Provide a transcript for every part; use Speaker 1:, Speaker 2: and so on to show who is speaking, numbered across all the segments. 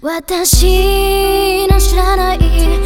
Speaker 1: 私の知らない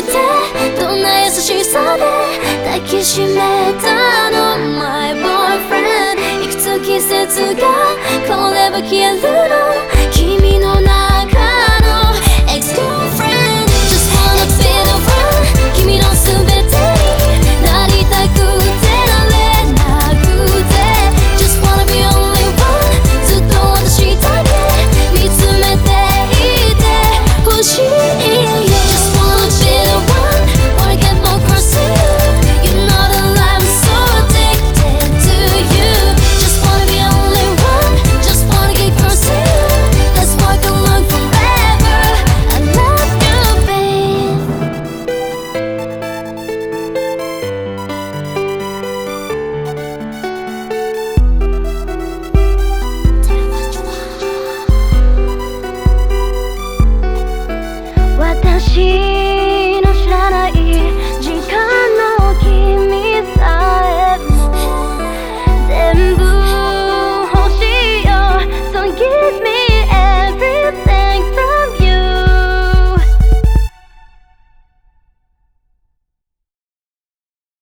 Speaker 1: してどんな優しさで抱きしめたの？My boyfriend いくつ季節が変われば消える？話